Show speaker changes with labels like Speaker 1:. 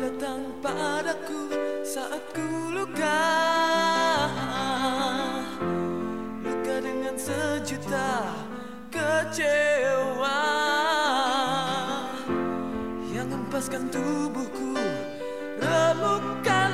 Speaker 1: datang padaku saat ku luka. Luka dengan sejuta kecewa. Yang empaskan tubuhku remukkan